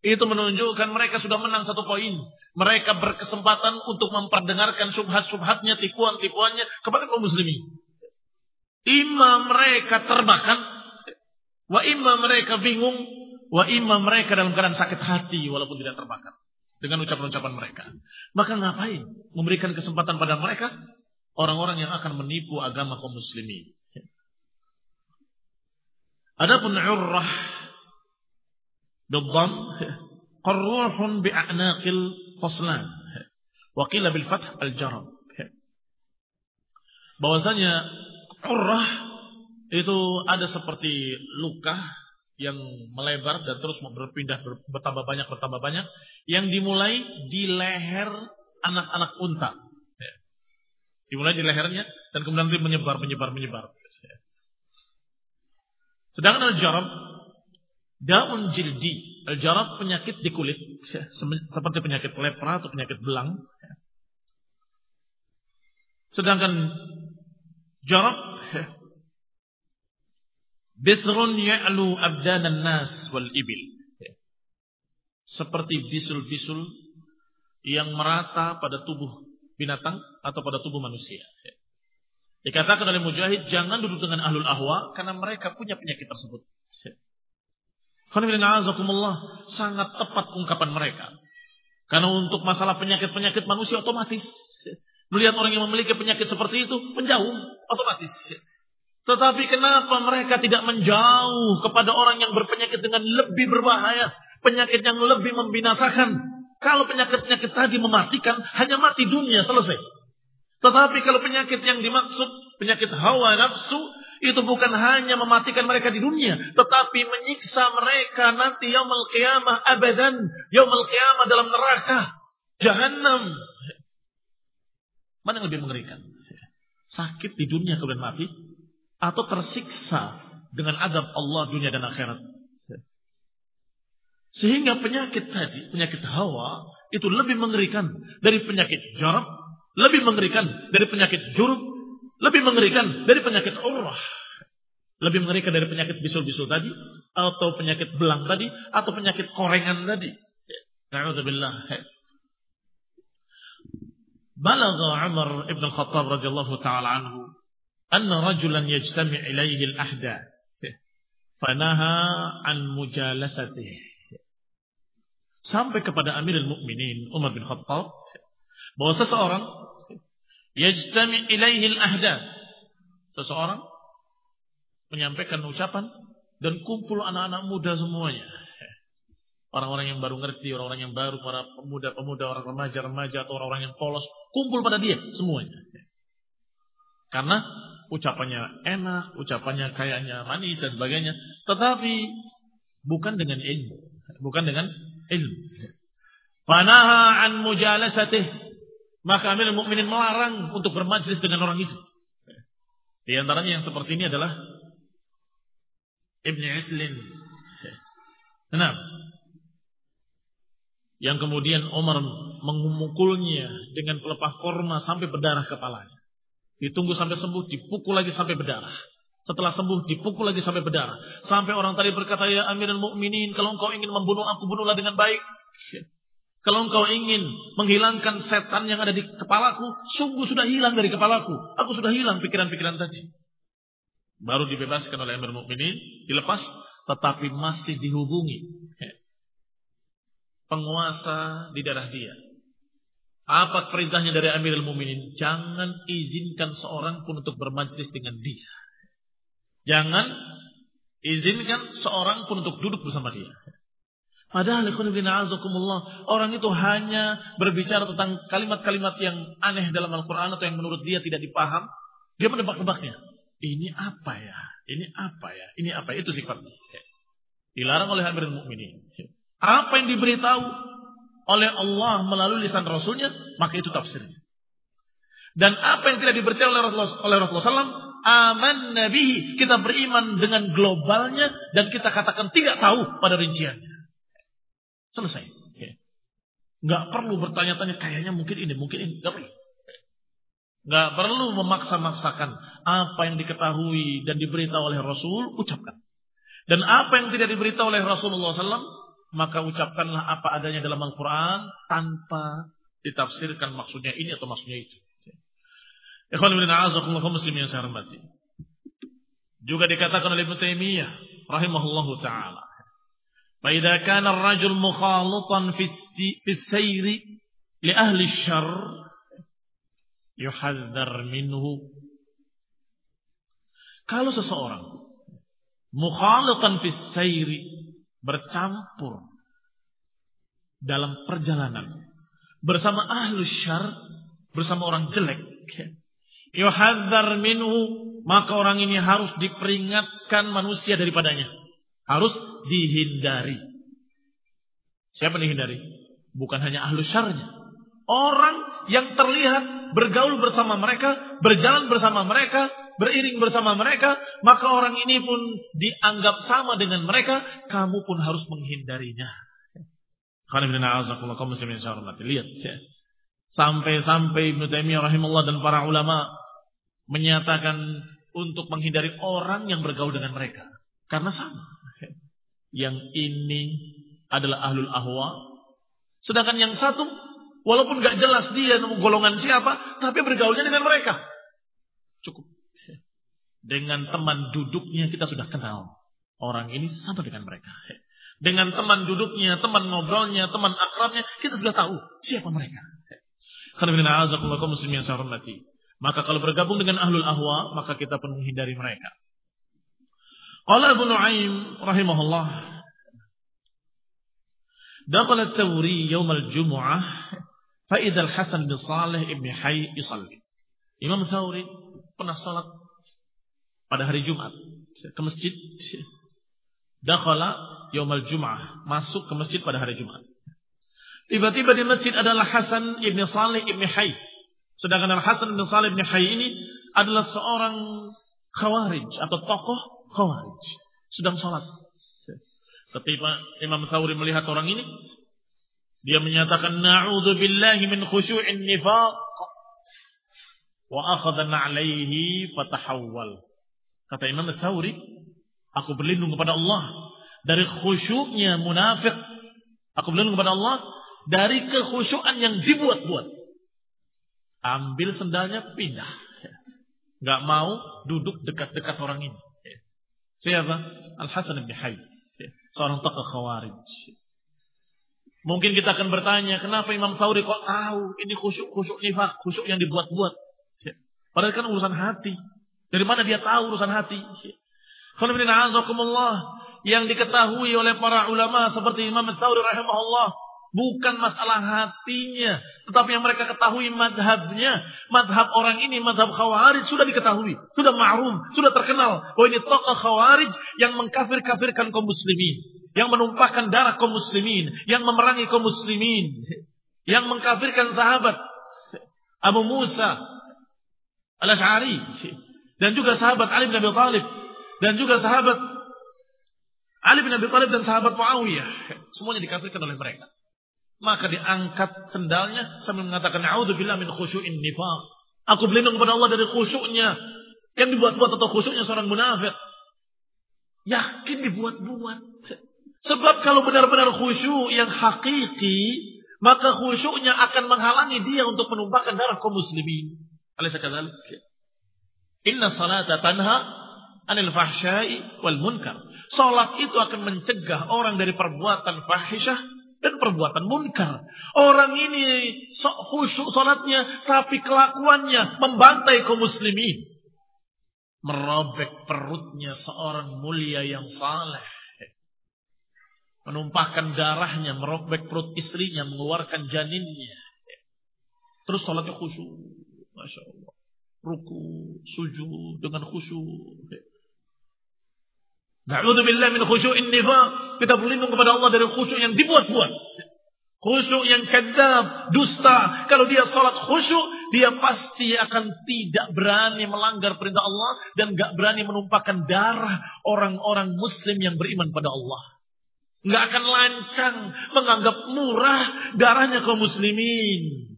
itu menunjukkan mereka sudah menang satu poin. Mereka berkesempatan untuk memperdengarkan subhat-subhatnya, tipuan-tipuannya kepada kaum muslimin. Imam mereka terbakar, wa imam mereka bingung, wa imam mereka dalam keadaan sakit hati walaupun tidak terbakar dengan ucapan-ucapan mereka. Maka ngapain memberikan kesempatan pada mereka orang-orang yang akan menipu agama kaum muslimin. Adapun urrah bidham qarruhun bi'anaqil faslan wa qila bil fath al jarab. Bahwasanya urrah itu ada seperti luka yang melebar dan terus berpindah bertambah banyak bertambah banyak yang dimulai di leher anak-anak unta. Ya. Dimulai di lehernya dan kemudian nanti menyebar menyebar menyebar. Sedangkan al-jarab daun jildi. Al-jarab penyakit di kulit ya, seperti penyakit lepra atau penyakit belang. Ya. Sedangkan jarab Bithrun ya'lu abdanan nas wal ibil. Seperti bisul-bisul yang merata pada tubuh binatang atau pada tubuh manusia. Dikatakan oleh Mujahid, jangan duduk dengan ahlul ahwa karena mereka punya penyakit tersebut. sangat tepat ungkapan mereka. Karena untuk masalah penyakit-penyakit manusia otomatis. Melihat orang yang memiliki penyakit seperti itu, menjauh otomatis. Tetapi kenapa mereka tidak menjauh kepada orang yang berpenyakit dengan lebih berbahaya, penyakit yang lebih membinasakan? Kalau penyakit-penyakit tadi mematikan, hanya mati dunia selesai. Tetapi kalau penyakit yang dimaksud, penyakit hawa nafsu, itu bukan hanya mematikan mereka di dunia, tetapi menyiksa mereka nanti yaumul qiyamah abadan, yaumul qiyamah dalam neraka, jahanam. Mana yang lebih mengerikan? Sakit di dunia kemudian mati, atau tersiksa dengan adab Allah dunia dan akhirat. Sehingga penyakit tadi, penyakit hawa, itu lebih mengerikan dari penyakit jarab, lebih mengerikan dari penyakit jurub, lebih mengerikan dari penyakit urah. Lebih mengerikan dari penyakit bisul-bisul tadi, atau penyakit belang tadi, atau penyakit korengan tadi. Na'udzubillah. Balagha Umar ibn Khattab radhiyallahu taala anhu anna rajulan yajtami' ilaihi al-ahdath fanaha an mujalasatih sampai kepada Amirul Mukminin Umar bin Khattab bahwa seseorang yajtami' ilaihi al-ahdath. Seseorang menyampaikan ucapan dan kumpul anak-anak muda semuanya. Orang-orang yang baru ngerti, orang-orang yang baru, para pemuda-pemuda, orang remaja-remaja atau orang-orang yang polos, kumpul pada dia semuanya. Karena ucapannya enak, ucapannya kayaknya manis dan sebagainya, tetapi bukan dengan ilmu, bukan dengan ilmu. Fanaha an mujalasatih Maka Amirul Mukminin melarang untuk bermajlis dengan orang itu. Di antaranya yang seperti ini adalah Ibn Islin. Enam. Yang kemudian Umar mengumukulnya dengan pelepah korma sampai berdarah kepalanya. Ditunggu sampai sembuh, dipukul lagi sampai berdarah. Setelah sembuh, dipukul lagi sampai berdarah. Sampai orang tadi berkata, Ya Amirul Mukminin, kalau engkau ingin membunuh aku, bunuhlah dengan baik. Kalau engkau ingin menghilangkan setan yang ada di kepalaku, sungguh sudah hilang dari kepalaku. Aku sudah hilang pikiran-pikiran tadi. Baru dibebaskan oleh Amir Mukminin, dilepas, tetapi masih dihubungi penguasa di daerah dia. Apa perintahnya dari Amirul Mukminin? Jangan izinkan seorang pun untuk bermajlis dengan dia. Jangan izinkan seorang pun untuk duduk bersama dia. Padahal orang itu hanya berbicara tentang kalimat-kalimat yang aneh dalam Al-Quran atau yang menurut dia tidak dipaham. Dia menebak-nebaknya. Ini apa ya? Ini apa ya? Ini apa? Itu sifatnya. Dilarang oleh Amirul Mukminin. Apa yang diberitahu oleh Allah melalui lisan Rasulnya, maka itu tafsirnya. Dan apa yang tidak diberitahu oleh Rasulullah, oleh Rasulullah SAW, aman nabi kita beriman dengan globalnya dan kita katakan tidak tahu pada rinciannya. Selesai. Nggak perlu bertanya-tanya kayaknya mungkin ini, mungkin ini. Nggak perlu. Nggak perlu memaksa-maksakan apa yang diketahui dan diberitahu oleh Rasul, ucapkan. Dan apa yang tidak diberitahu oleh Rasulullah SAW, maka ucapkanlah apa adanya dalam Al-Quran tanpa ditafsirkan maksudnya ini atau maksudnya itu. Ikhwan bin muslim yang saya hormati. Juga dikatakan oleh Ibn Taymiyyah rahimahullahu taala. Fa kana rajul mukhalutan fi li ahli syar yuhadhar minhu. Kalau seseorang mukhalutan fi bercampur dalam perjalanan bersama ahlu syar bersama orang jelek yuhadzar minhu maka orang ini harus diperingatkan manusia daripadanya harus dihindari. Siapa dihindari? Bukan hanya ahlu syarnya. Orang yang terlihat bergaul bersama mereka, berjalan bersama mereka, beriring bersama mereka, maka orang ini pun dianggap sama dengan mereka, kamu pun harus menghindarinya. Lihat ya. Sampai-sampai Ibnu Taimiyah rahimahullah dan para ulama menyatakan untuk menghindari orang yang bergaul dengan mereka. Karena sama yang ini adalah ahlul ahwa. Sedangkan yang satu, walaupun gak jelas dia golongan siapa, tapi bergaulnya dengan mereka. Cukup. Dengan teman duduknya kita sudah kenal. Orang ini sama dengan mereka. Dengan teman duduknya, teman ngobrolnya, teman akrabnya, kita sudah tahu siapa mereka. Maka kalau bergabung dengan ahlul ahwa, maka kita pun menghindari mereka. Qala Ibnu Aim rahimahullah Dakhala Tawri yawm al-Jum'ah fa idza al-Hasan bin Salih ibn Hayy yusalli. Imam Thawri pernah salat pada hari Jumat ke masjid dakhala yaumal jum'ah masuk ke masjid pada hari Jumat tiba-tiba di masjid adalah Hasan ibn Salih ibn Hay sedangkan Al Hasan ibn Salih ibn Hay ini adalah seorang khawarij atau tokoh Khawarij. Sedang sholat. Ketika Imam Thawri melihat orang ini, dia menyatakan na'udzu billahi min khusyu'in nifaq wa akhadha na'laihi fatahawwal. Kata Imam Thawri, aku berlindung kepada Allah dari khusyuknya munafik. Aku berlindung kepada Allah dari kekhusyuan yang dibuat-buat. Ambil sendalnya pindah. Gak mau duduk dekat-dekat orang ini. Siapa? Al-Hasan bin Hayy. Seorang tokoh khawarij. Mungkin kita akan bertanya, kenapa Imam Thawri kok tahu ini khusyuk-khusyuk nifak, khusyuk yang dibuat-buat. Padahal kan urusan hati. Dari mana dia tahu urusan hati? Yang diketahui oleh para ulama seperti Imam Thawri rahimahullah Bukan masalah hatinya. Tetapi yang mereka ketahui madhabnya. Madhab orang ini, madhab khawarij sudah diketahui. Sudah ma'rum, sudah terkenal. Bahwa ini tokoh khawarij yang mengkafir-kafirkan kaum muslimin. Yang menumpahkan darah kaum muslimin. Yang memerangi kaum muslimin. Yang mengkafirkan sahabat. Abu Musa Al-Ash'ari dan juga sahabat Ali bin Abi Thalib dan juga sahabat Ali bin Abi Thalib dan sahabat Muawiyah semuanya dikafirkan oleh mereka. Maka diangkat sendalnya sambil mengatakan a'udzubillah min khusyu'in nifaq. Aku berlindung kepada Allah dari khusyuknya yang dibuat-buat atau khusyuknya seorang munafik. Yakin dibuat-buat. Sebab kalau benar-benar khusyuk yang hakiki, maka khusyuknya akan menghalangi dia untuk menumpahkan darah kaum muslimin. Kadzalik? Inna salata tanha anil fahsyai wal munkar. Salat itu akan mencegah orang dari perbuatan fahisyah dan perbuatan munkar. Orang ini khusyuk salatnya tapi kelakuannya membantai kaum muslimin. Merobek perutnya seorang mulia yang saleh. Menumpahkan darahnya, merobek perut istrinya, mengeluarkan janinnya. Terus salatnya khusyuk. Masya Allah ruku, sujud dengan khusyuk. Na'udzubillah min khusyu'in nifaq. Kita berlindung kepada Allah dari khusyuk yang dibuat-buat. Khusyuk yang kadzab, dusta. Kalau dia salat khusyuk, dia pasti akan tidak berani melanggar perintah Allah dan gak berani menumpahkan darah orang-orang muslim yang beriman pada Allah. Gak akan lancang menganggap murah darahnya kaum muslimin.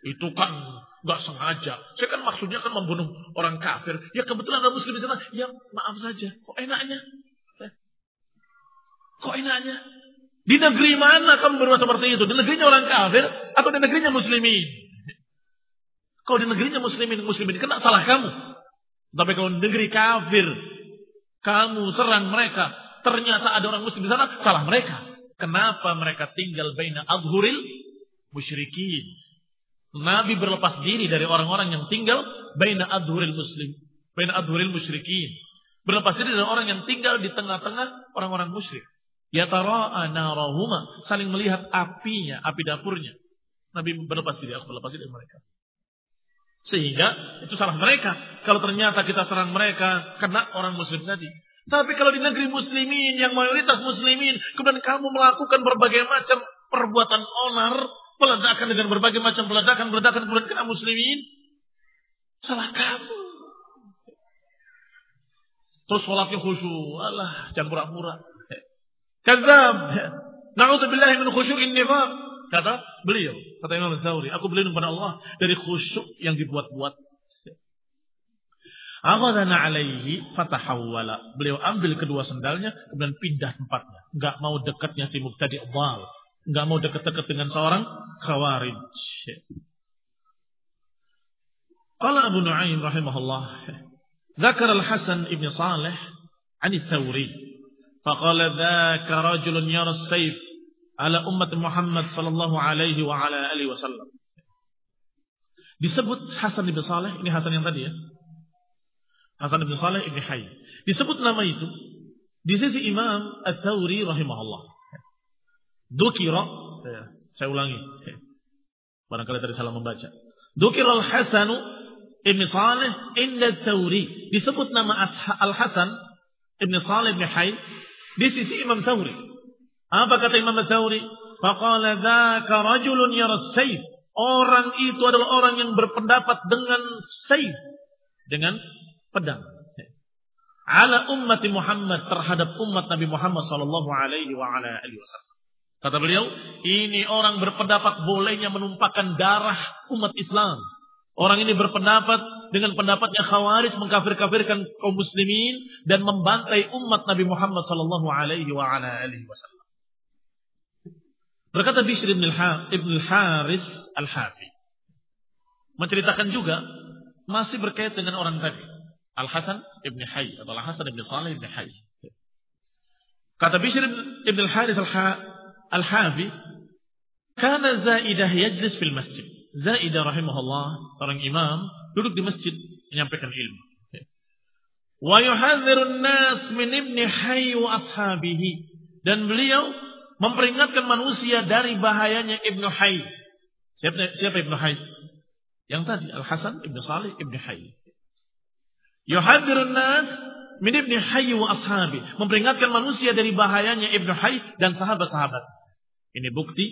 Itu kan Gak sengaja. Saya kan maksudnya kan membunuh orang kafir. Ya kebetulan ada muslim di sana. Ya maaf saja. Kok enaknya? Kok enaknya? Di negeri mana kamu berbuat seperti itu? Di negerinya orang kafir atau di negerinya muslimin? Kalau di negerinya muslimin, muslimin kena salah kamu. Tapi kalau di negeri kafir, kamu serang mereka, ternyata ada orang muslim di sana, salah mereka. Kenapa mereka tinggal baina adhuril musyrikin? Nabi berlepas diri dari orang-orang yang tinggal baina adhuril muslim, baina adhuril musyrikin. Berlepas diri dari orang yang tinggal di tengah-tengah orang-orang musyrik. Ya tara'a narahuma, saling melihat apinya, api dapurnya. Nabi berlepas diri, aku berlepas diri dari mereka. Sehingga itu salah mereka. Kalau ternyata kita serang mereka, kena orang muslim tadi. Tapi kalau di negeri muslimin, yang mayoritas muslimin, kemudian kamu melakukan berbagai macam perbuatan onar, Peledakan dengan berbagai macam peledakan-peledakan kemudian kena muslimin. Salah kamu. Terus sholatnya khusyuk. Allah, jangan pura-pura. Kazab. Na'udzubillah min khusyu'in nifaq. Kata beliau, kata Imam Zauri, aku berlindung pada Allah dari khusyuk yang dibuat-buat. Aghadana alaihi fatahawwala. Beliau ambil kedua sendalnya kemudian pindah tempatnya. Enggak mau dekatnya si mubtadi awal. Enggak mau dekat-dekat dengan seorang khawarij. Qala Abu Nu'aim rahimahullah. Zakar Al-Hasan Ibn Saleh an Thawri فقال ذاك رجل يرى السيف على أمة محمد صلى الله عليه وعلى آله وسلم disebut Hasan ibn Saleh ini Hasan yang tadi ya Hasan ibn Saleh ibn Hayy disebut nama itu di sisi Imam Ats-Tsauri rahimahullah Dukira, ya, saya ulangi. Barangkali tadi salah membaca. Dukira al-Hasanu Ibn Salih inda Thawri. Disebut nama Al-Hasan Ibn Salih Ibn Hayy di sisi Imam Thawri. Apa kata Imam Thawri? Faqala dzaka rajulun yara sayf. Orang itu adalah orang yang berpendapat dengan sayf. Dengan pedang. Ala ummati Muhammad terhadap umat Nabi Muhammad sallallahu alaihi wa ala alihi wasallam. Kata beliau, ini orang berpendapat bolehnya menumpahkan darah umat Islam. Orang ini berpendapat dengan pendapatnya khawarij mengkafir-kafirkan kaum muslimin dan membantai umat Nabi Muhammad sallallahu alaihi wa ala alihi wasallam. Berkata Bishr ibn al-Harith al-Hafi. Menceritakan juga masih berkait dengan orang tadi. Al-Hasan ibn Hayy atau Al-Hasan ibn Salih ibn Hayy. Kata Bishr ibn al-Harith al-Hafi karena Zaidah yajlis fil masjid. Zaidah rahimahullah, seorang imam, duduk di masjid menyampaikan ilmu. Wa yuhadzirun nas min ibni hayy wa ashabihi. Dan beliau memperingatkan manusia dari bahayanya Ibnu Hayy. Siapa, siapa Ibnu Hayy? Yang tadi Al-Hasan Ibnu Salih Ibnu Hayy. Yuhadzirun nas min ibni Hayy wa ashabi. Memperingatkan manusia dari bahayanya Ibnu Hayy dan sahabat-sahabat. Ini bukti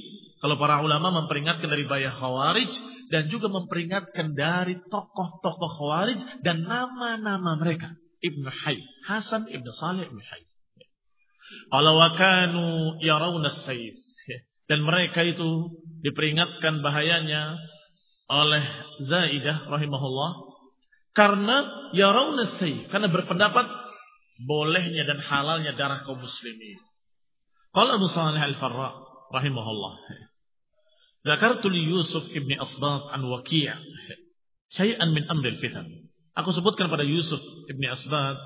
kalau para ulama memperingatkan dari bahaya khawarij dan juga memperingatkan dari tokoh-tokoh khawarij dan nama-nama mereka. Ibnu Hayy, Hasan Ibnu Salih Ibnu Hayy. Kalau wakanu yarawna sayyid. Dan mereka itu diperingatkan bahayanya oleh Zaidah rahimahullah karena yarawna sayyid, karena berpendapat bolehnya dan halalnya darah kaum muslimin. Kalau Abu Salih Al-Farra rahimahullah. Zakartu li Yusuf ibni Asbat an Waqi' syai'an min amril fitan. Aku sebutkan pada Yusuf ibni Asbat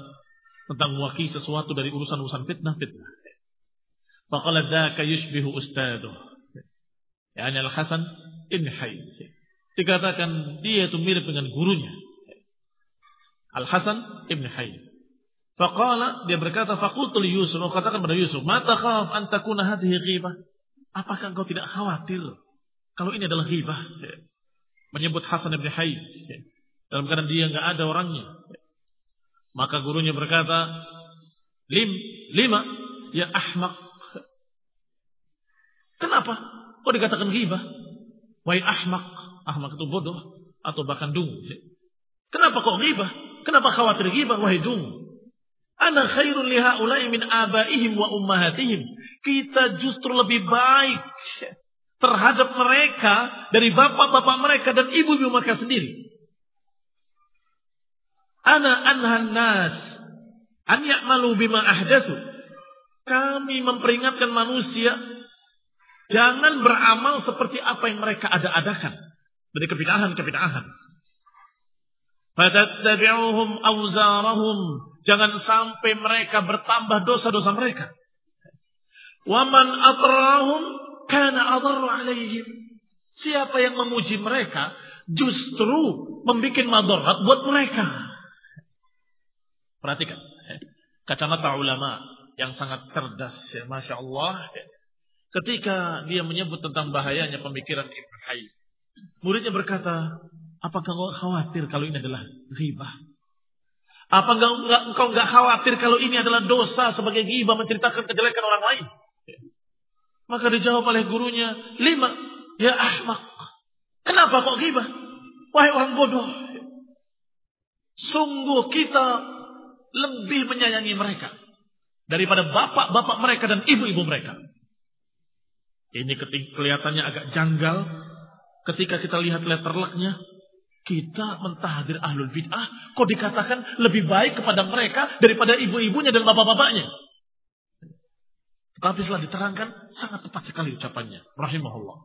tentang Waqi' sesuatu dari urusan-urusan fitnah-fitnah. Faqala dzaka yushbihu ustaduh. Yani Al-Hasan ibn Hayy. Dikatakan dia itu mirip dengan gurunya. Al-Hasan ibn Hayy. Faqala dia berkata faqultu Yusuf, aku katakan pada Yusuf, "Ma takhaf an takuna hadhihi ghibah?" Apakah engkau tidak khawatir kalau ini adalah ghibah? Menyebut Hasan ibn Hayy dalam keadaan dia enggak ada orangnya. Maka gurunya berkata, "Lim, lima, ya ahmak." Kenapa? Kok dikatakan ghibah? Wahai ahmak. Ahmak itu bodoh atau bahkan dungu. Kenapa kok ghibah? Kenapa khawatir ghibah? Wahai dungu. Ana khairun liha ulai min abaihim wa ummahatihim. Kita justru lebih baik terhadap mereka dari bapak-bapak mereka dan ibu-ibu mereka sendiri. Ana anhan nas an ya'malu bima ahdatsu. Kami memperingatkan manusia Jangan beramal seperti apa yang mereka ada-adakan. Dari kebid'ahan-kebid'ahan. Fatattabi'uhum awzarahum. Jangan sampai mereka bertambah dosa-dosa mereka. Waman atrahum kana adarru alaihim. Siapa yang memuji mereka justru membuat madarat buat mereka. Perhatikan. Kacamata ulama yang sangat cerdas ya Masya Allah ketika dia menyebut tentang bahayanya pemikiran Ibn Hayy. Muridnya berkata, apakah engkau khawatir kalau ini adalah ghibah? Apa engkau, engkau enggak khawatir kalau ini adalah dosa sebagai ghibah menceritakan kejelekan orang lain? Maka dijawab oleh gurunya, lima, ya ahmak. Kenapa kok ghibah? Wahai orang bodoh. Sungguh kita lebih menyayangi mereka daripada bapak-bapak mereka dan ibu-ibu mereka. Ini kelihatannya agak janggal ketika kita lihat letterleknya. Kita mentahdir ahlul bid'ah. Kok dikatakan lebih baik kepada mereka daripada ibu-ibunya dan bapak-bapaknya. Tapi setelah diterangkan sangat tepat sekali ucapannya. Rahimahullah.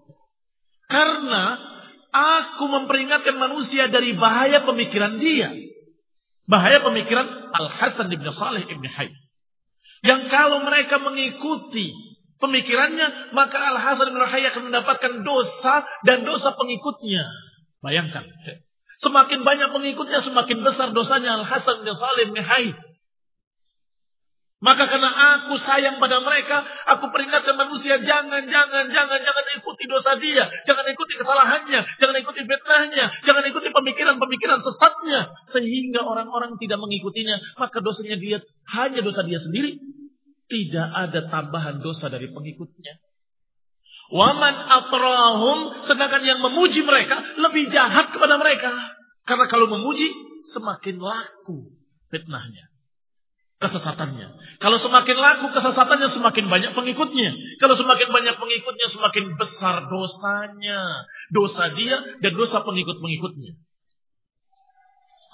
Karena aku memperingatkan manusia dari bahaya pemikiran dia. Bahaya pemikiran Al-Hasan ibn Saleh ibn Hayy. Yang kalau mereka mengikuti pemikirannya, maka Al-Hasan bin Hayy akan mendapatkan dosa dan dosa pengikutnya. Bayangkan. Semakin banyak pengikutnya, semakin besar dosanya Al-Hasan bin Salim bin Hayy. Maka karena aku sayang pada mereka, aku peringatkan manusia jangan, jangan, jangan, jangan ikuti dosa dia, jangan ikuti kesalahannya, jangan ikuti fitnahnya, jangan ikuti pemikiran-pemikiran sesatnya, sehingga orang-orang tidak mengikutinya, maka dosanya dia hanya dosa dia sendiri, tidak ada tambahan dosa dari pengikutnya. Waman atrahum, sedangkan yang memuji mereka lebih jahat kepada mereka. Karena kalau memuji, semakin laku fitnahnya. Kesesatannya. Kalau semakin laku kesesatannya, semakin banyak pengikutnya. Kalau semakin banyak pengikutnya, semakin besar dosanya. Dosa dia dan dosa pengikut-pengikutnya.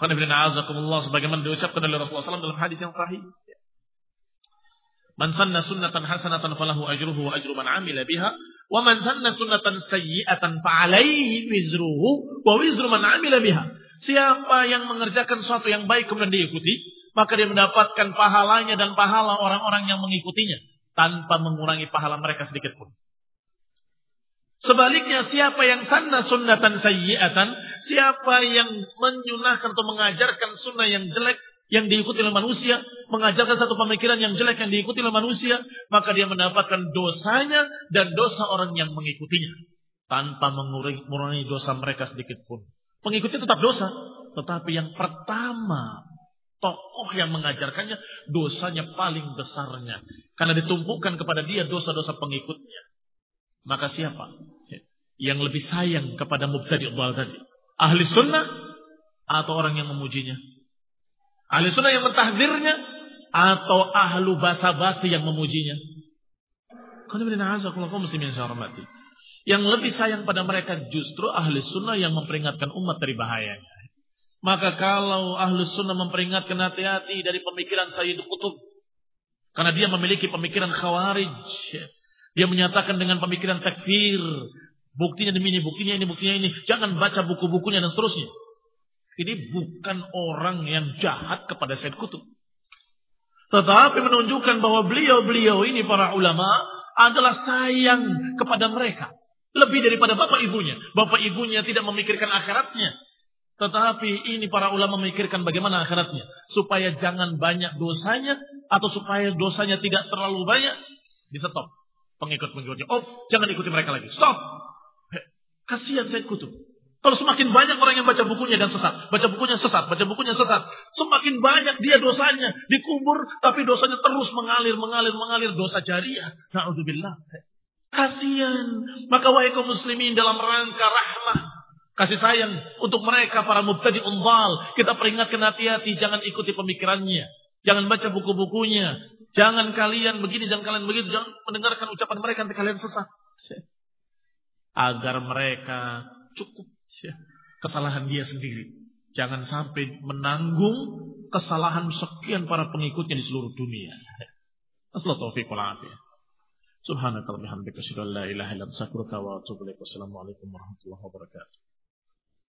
Sebagaimana diucapkan oleh Rasulullah SAW dalam hadis yang sahih. Man sanna sunnatan hasanatan falahu ajruhu wa ajru man amila biha wa man sanna sunnatan sayyi'atan fa alaihi wizruhu wa wizru man amila biha. Siapa yang mengerjakan sesuatu yang baik kemudian diikuti, maka dia mendapatkan pahalanya dan pahala orang-orang yang mengikutinya tanpa mengurangi pahala mereka sedikit pun. Sebaliknya siapa yang sanna sunnatan sayyi'atan, siapa yang menyunahkan atau mengajarkan sunnah yang jelek, yang diikuti oleh manusia, mengajarkan satu pemikiran yang jelek yang diikuti oleh manusia, maka dia mendapatkan dosanya dan dosa orang yang mengikutinya. Tanpa mengurangi dosa mereka sedikit pun. Pengikutnya tetap dosa. Tetapi yang pertama, tokoh yang mengajarkannya, dosanya paling besarnya. Karena ditumpukkan kepada dia dosa-dosa pengikutnya. Maka siapa yang lebih sayang kepada mubtadi' dhalal tadi? Ahli sunnah atau orang yang memujinya? Ahli sunnah yang mentahdirnya atau ahlu basa-basi yang memujinya? Yang lebih sayang pada mereka justru ahli sunnah yang memperingatkan umat dari bahayanya. Maka kalau ahli sunnah memperingatkan hati-hati dari pemikiran Sayyid Qutub. Karena dia memiliki pemikiran khawarij. Dia menyatakan dengan pemikiran takfir. Buktinya demi ini, buktinya ini, buktinya ini. Jangan baca buku-bukunya dan seterusnya. Ini bukan orang yang jahat kepada Sayyid Qutub. Tetapi menunjukkan bahwa beliau-beliau ini para ulama adalah sayang kepada mereka. Lebih daripada bapak ibunya. Bapak ibunya tidak memikirkan akhiratnya. Tetapi ini para ulama memikirkan bagaimana akhiratnya. Supaya jangan banyak dosanya. Atau supaya dosanya tidak terlalu banyak. Di stop. Pengikut-pengikutnya. Oh jangan ikuti mereka lagi. Stop. Kasihan saya kutub. Kalau semakin banyak orang yang baca bukunya dan sesat, baca bukunya sesat, baca bukunya sesat, semakin banyak dia dosanya dikubur, tapi dosanya terus mengalir, mengalir, mengalir dosa jariah. Naudzubillah. Kasihan. Maka wahai kaum muslimin dalam rangka rahmah, kasih sayang untuk mereka para mubtadi umbal, kita peringatkan hati-hati, jangan ikuti pemikirannya, jangan baca buku-bukunya, jangan kalian begini, jangan kalian begitu, jangan mendengarkan ucapan mereka nanti kalian sesat. Agar mereka cukup kesalahan dia sendiri. Jangan sampai menanggung kesalahan sekian para pengikutnya di seluruh dunia. Assalamualaikum Subhanakallahumma bihamdika asyhadu an la ilaha illa anta astaghfiruka wa atubu ilaik. Wassalamualaikum warahmatullahi wabarakatuh.